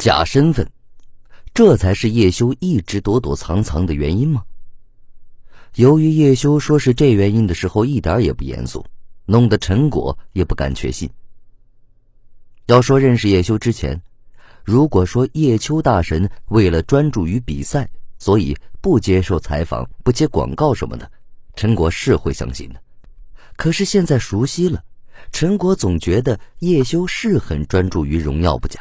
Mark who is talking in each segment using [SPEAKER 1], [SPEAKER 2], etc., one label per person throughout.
[SPEAKER 1] 假身份，这才是叶修一直躲躲藏藏的原因吗？由于叶修说是这原因的时候一点也不严肃，弄得陈果也不敢确信。要说认识叶修之前，如果说叶秋大神为了专注于比赛，所以不接受采访、不接广告什么的，陈果是会相信的。可是现在熟悉了，陈果总觉得叶修是很专注于荣耀不假，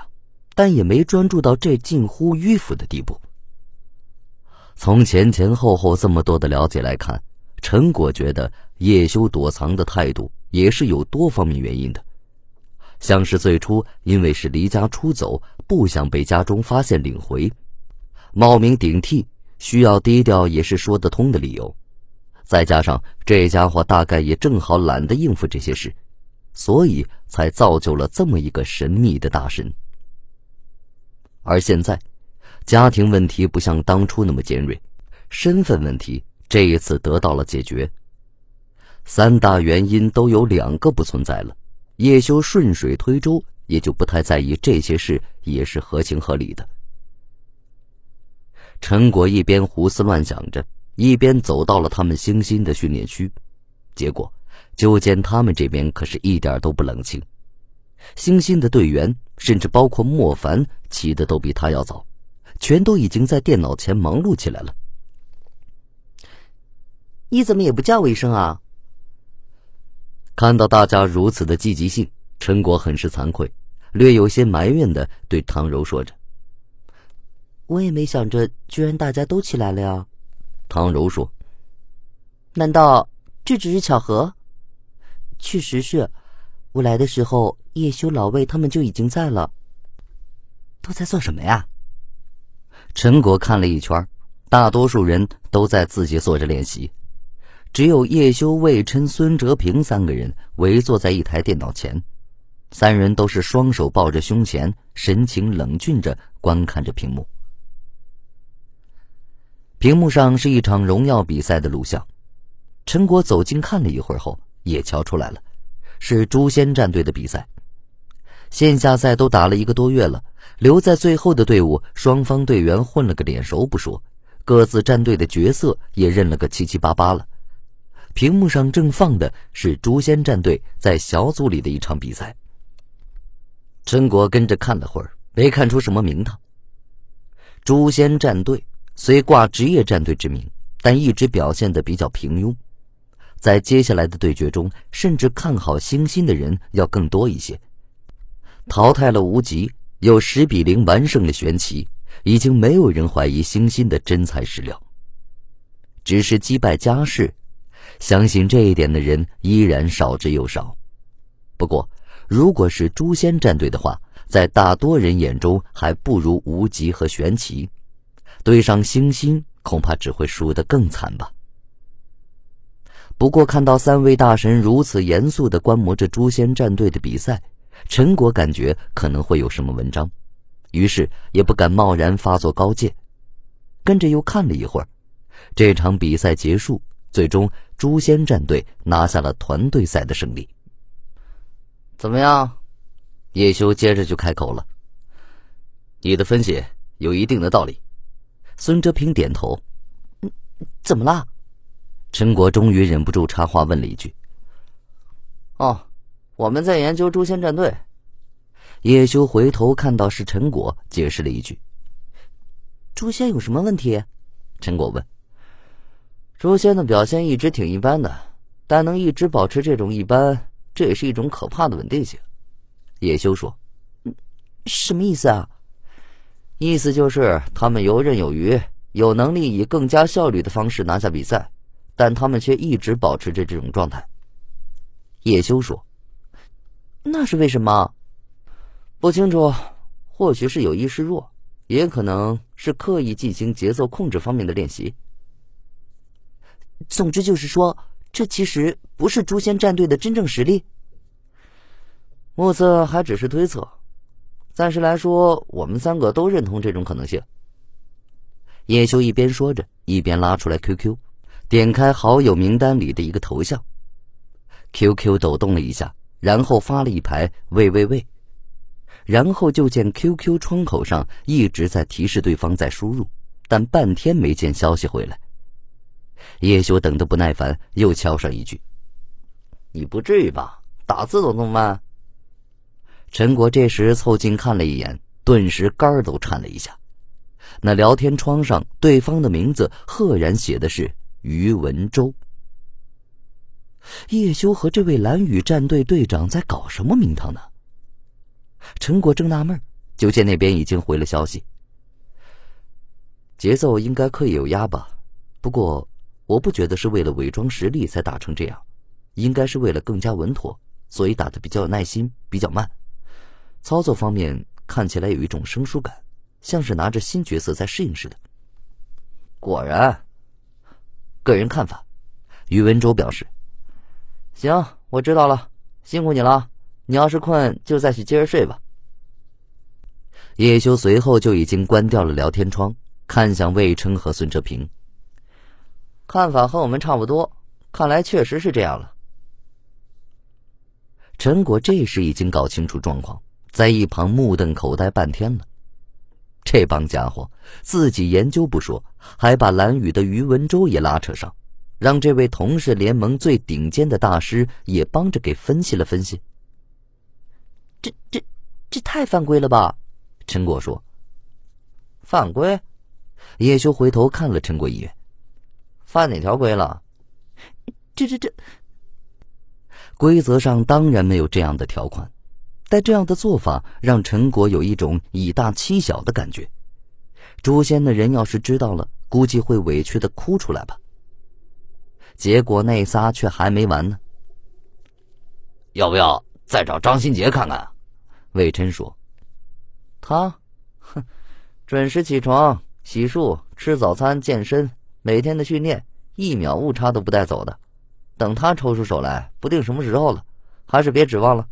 [SPEAKER 1] 但也没专注到这近乎迂腐的地步。从前前后后这么多的了解来看，陈果觉得叶修躲藏的态度也是有多方面原因的，像是最初因为是离家出走，不想被家中发现领回，冒名顶替需要低调也是说得通的理由，再加上这家伙大概也正好懒得应付这些事，所以才造就了这么一个神秘的大神。而现在。家庭问题不像当初那么尖锐，身份问题这一次得到了解决。三大原因都有两个不存在了，叶修顺水推舟，也就不太在意这些事，也是合情合理的。陈果一边胡思乱想着，一边走到了他们星星的训练区，结果就见他们这边可是一点都不冷清，星星的队员甚至包括莫凡起的都比他要早。全都已经在电脑前忙碌起来了。
[SPEAKER 2] 你怎么也不叫我一声啊？
[SPEAKER 1] 看到大家如此的积极性，陈果很是惭愧，略有些埋怨的对唐柔说着：“
[SPEAKER 2] 我也没想着，居然大家都起来了呀。”
[SPEAKER 1] 唐柔说：“
[SPEAKER 2] 难道这只是巧合？确实是，我来的时候，叶修、老魏他们就已经在了。
[SPEAKER 3] 都在做什么呀？”
[SPEAKER 1] 陈果看了一圈，大多数人都在自己做着练习，只有叶修、魏琛、孙哲平三个人围坐在一台电脑前，三人都是双手抱着胸前，神情冷峻着观看着屏幕。屏幕上是一场荣耀比赛的录像，陈果走近看了一会儿后，也瞧出来了，是诛仙战队的比赛。线下赛都打了一个多月了。留在最后的队伍，双方队员混了个脸熟不说，各自战队的角色也认了个七七八八了。屏幕上正放的是诛仙战队在小组里的一场比赛。陈果跟着看了会儿，没看出什么名堂。诛仙战队虽挂职业战队之名，但一直表现的比较平庸，在接下来的对决中，甚至看好星星的人要更多一些。淘汰了无极。有十比零完胜的玄奇，已经没有人怀疑星星的真材实料。只是击败嘉世，相信这一点的人依然少之又少。不过，如果是诛仙战队的话，在大多人眼中还不如无极和玄奇，对上星星恐怕只会输得更惨吧。不过，看到三位大神如此严肃地观摩着诛仙战队的比赛。陈果感觉可能会有什么文章，于是也不敢贸然发作高见，跟着又看了一会儿。这场比赛结束，最终诛仙战队拿下了团队赛的胜利。怎么样？叶修接着就开口了：“你的分析有一定的道理。”孙哲平点头：“
[SPEAKER 2] 嗯，怎么了？”
[SPEAKER 1] 陈果终于忍不住插话问了一句：“
[SPEAKER 3] 哦。”我们在研究诛仙战队。
[SPEAKER 1] 叶修回头看到是陈果，解释了一句：“
[SPEAKER 2] 诛仙有什么问题？”
[SPEAKER 1] 陈果问。
[SPEAKER 3] 诛仙的表现一直挺一般的，但能一直保持这种一般，这也是一种可怕的稳定性。叶修说：“
[SPEAKER 2] 什么意思啊？
[SPEAKER 3] 意思就是他们游刃有余，有能力以更加效率的方式拿下比赛，但他们却一直保持着这种状态。”
[SPEAKER 1] 叶修说。
[SPEAKER 2] 那是为什么？
[SPEAKER 3] 不清楚，或许是有意示弱，也可能是刻意进行节奏控制方面的练习。
[SPEAKER 2] 总之就是说，这其实不是诛仙战队的真正实力。
[SPEAKER 3] 目测还只是推测，暂时来说，我们三个都认同这种可能性。
[SPEAKER 1] 叶修一边说着，一边拉出来 QQ，点开好友名单里的一个头像，QQ 抖动了一下。然后发了一排喂喂喂，然后就见 QQ 窗口上一直在提示对方在输入，但半天没见消息回来。叶修等得不耐烦，又敲上一句：“
[SPEAKER 3] 你不至于吧？打字都那么慢？”
[SPEAKER 1] 陈果这时凑近看了一眼，顿时肝都颤了一下。那聊天窗上，对方的名字赫然写的是于文洲。叶修和这位蓝雨战队队长在搞什么名堂呢？陈果正纳闷，就见那边已经回了消息。节奏应该可以有压吧？不过我不觉得是为了伪装实力才打成这样，应该是为了更加稳妥，所以打的比较有耐心，比较慢。操作方面看起来有一种生疏感，像是拿着新角色在适应似的。
[SPEAKER 3] 果然，
[SPEAKER 1] 个人看法，于文洲表示。
[SPEAKER 3] 行，我知道了，辛苦你了。你要是困，就再去接着睡吧。
[SPEAKER 1] 叶修随后就已经关掉了聊天窗，看向魏琛和孙哲平。
[SPEAKER 3] 看法和我们差不多，看来确实是这样了。
[SPEAKER 1] 陈果这时已经搞清楚状况，在一旁目瞪口呆半天了。这帮家伙自己研究不说，还把蓝雨的于文洲也拉扯上。让这位同是联盟最顶尖的大师也帮着给分析了分析。
[SPEAKER 2] 这、这、这太犯规了吧？
[SPEAKER 1] 陈果说。
[SPEAKER 3] 犯规？
[SPEAKER 1] 叶修回头看了陈果一眼。
[SPEAKER 3] 犯哪条规了？
[SPEAKER 2] 这、这、这……
[SPEAKER 1] 规则上当然没有这样的条款，但这样的做法让陈果有一种以大欺小的感觉。诛仙的人要是知道了，估计会委屈的哭出来吧。结果那仨却还没完呢。
[SPEAKER 3] 要不要再找张新杰看看？
[SPEAKER 1] 魏琛说：“
[SPEAKER 3] 他，哼，准时起床、洗漱、吃早餐、健身，每天的训练一秒误差都不带走的。等他抽出手来，不定什么时候了。还是别指望了。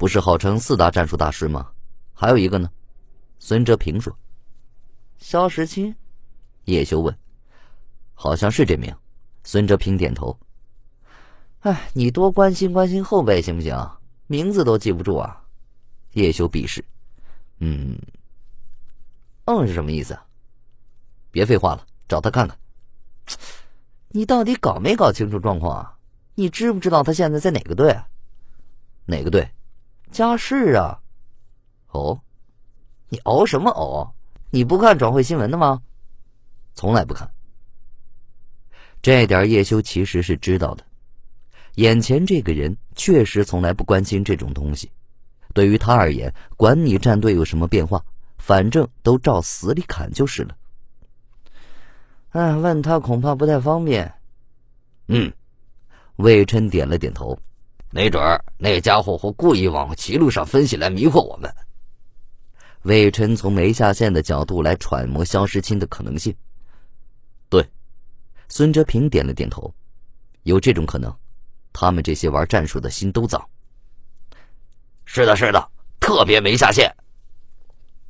[SPEAKER 1] 不是号称四大战术大师吗？还有一个呢。”孙哲平说：“
[SPEAKER 3] 肖时钦。”
[SPEAKER 1] 叶修问：“好像是这名。”孙哲平点头。
[SPEAKER 3] 哎，你多关心关心后辈行不行？名字都记不住啊！
[SPEAKER 1] 叶修鄙视。
[SPEAKER 3] 嗯，嗯是什么意思？
[SPEAKER 1] 别废话了，找他看看。
[SPEAKER 3] 你到底搞没搞清楚状况啊？你知不知道他现在在哪个队？
[SPEAKER 1] 啊哪个队？
[SPEAKER 3] 家世啊。
[SPEAKER 1] 哦，
[SPEAKER 3] 你哦什么哦？你不看转会新闻的吗？
[SPEAKER 1] 从来不看。这点叶修其实是知道的，眼前这个人确实从来不关心这种东西。对于他而言，管你战队有什么变化，反正都照死里砍就是了。
[SPEAKER 3] 哎，问他恐怕不太方便。
[SPEAKER 1] 嗯，魏琛点了点头，
[SPEAKER 3] 没准那家伙会故意往歧路上分析来迷惑我们。
[SPEAKER 1] 魏琛从没下线的角度来揣摩肖时钦的可能性。对。孙哲平点了点头，有这种可能。他们这些玩战术的心都脏。
[SPEAKER 3] 是的，是的，特别没下线。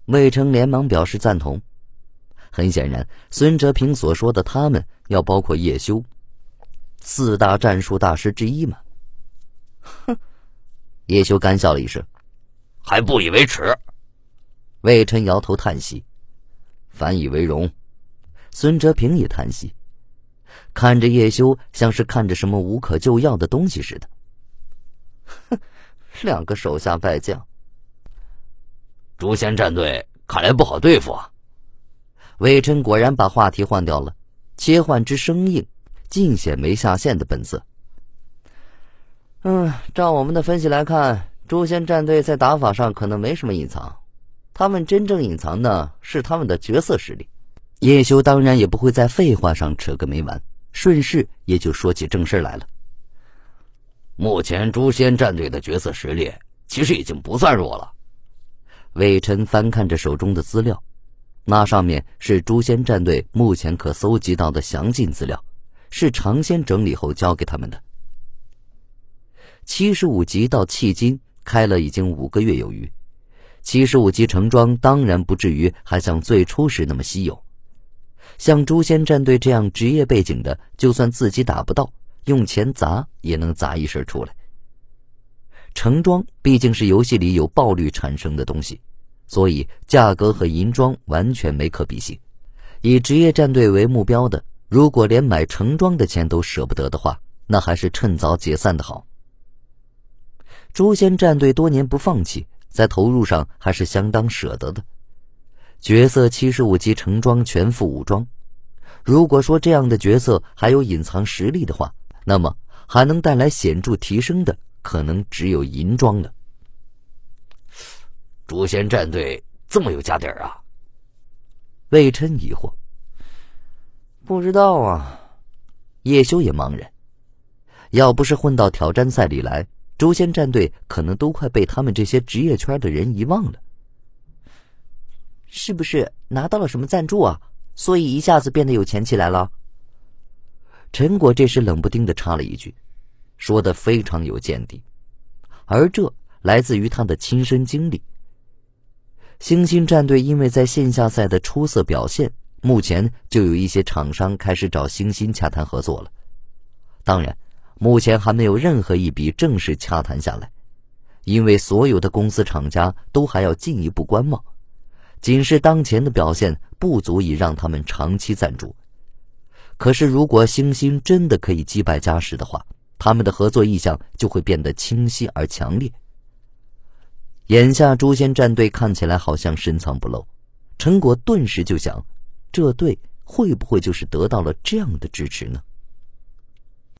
[SPEAKER 1] 魏成连忙表示赞同。很显然，孙哲平所说的“他们”要包括叶修，四大战术大师之一嘛。
[SPEAKER 3] 哼，
[SPEAKER 1] 叶修干笑了一声，
[SPEAKER 3] 还不以为耻。
[SPEAKER 1] 魏琛摇头叹息，反以为荣。孙哲平也叹息。看着叶修，像是看着什么无可救药的东西似的。
[SPEAKER 3] 哼，两个手下败将，诛仙战队看来不好对付啊。
[SPEAKER 1] 魏琛果然把话题换掉了，切换之生硬，尽显没下线的本色。
[SPEAKER 3] 嗯，照我们的分析来看，诛仙战队在打法上可能没什么隐藏，他们真正隐藏的是他们的角色实力。
[SPEAKER 1] 叶修当然也不会在废话上扯个没完。顺势也就说起正事来了。
[SPEAKER 3] 目前诛仙战队的角色实力其实已经不算弱了。
[SPEAKER 1] 魏晨翻看着手中的资料，那上面是诛仙战队目前可搜集到的详尽资料，是常先整理后交给他们的。七十五级到迄今开了已经五个月有余，七十五级成装当然不至于还像最初时那么稀有。像诛仙战队这样职业背景的，就算自己打不到，用钱砸也能砸一身出来。橙装毕竟是游戏里有爆率产生的东西，所以价格和银装完全没可比性。以职业战队为目标的，如果连买橙装的钱都舍不得的话，那还是趁早解散的好。诛仙战队多年不放弃，在投入上还是相当舍得的。角色七十五级成装全副武装，如果说这样的角色还有隐藏实力的话，那么还能带来显著提升的。可能只有银装了。
[SPEAKER 3] 诛仙战队这么有家底儿啊？
[SPEAKER 1] 魏琛疑惑。
[SPEAKER 3] 不知道啊。
[SPEAKER 1] 叶修也茫然。要不是混到挑战赛里来，诛仙战队可能都快被他们这些职业圈的人遗忘了。
[SPEAKER 2] 是不是拿到了什么赞助啊？所以一下子变得有钱起来了？
[SPEAKER 1] 陈果这时冷不丁的插了一句。说的非常有见地，而这来自于他的亲身经历。星星战队因为在线下赛的出色表现，目前就有一些厂商开始找星星洽谈合作了。当然，目前还没有任何一笔正式洽谈下来，因为所有的公司厂家都还要进一步观望。仅是当前的表现不足以让他们长期赞助。可是，如果星星真的可以击败嘉实的话，他们的合作意向就会变得清晰而强烈。眼下诛仙战队看起来好像深藏不露，陈果顿时就想，这队会不会就是得到了这样的支持呢？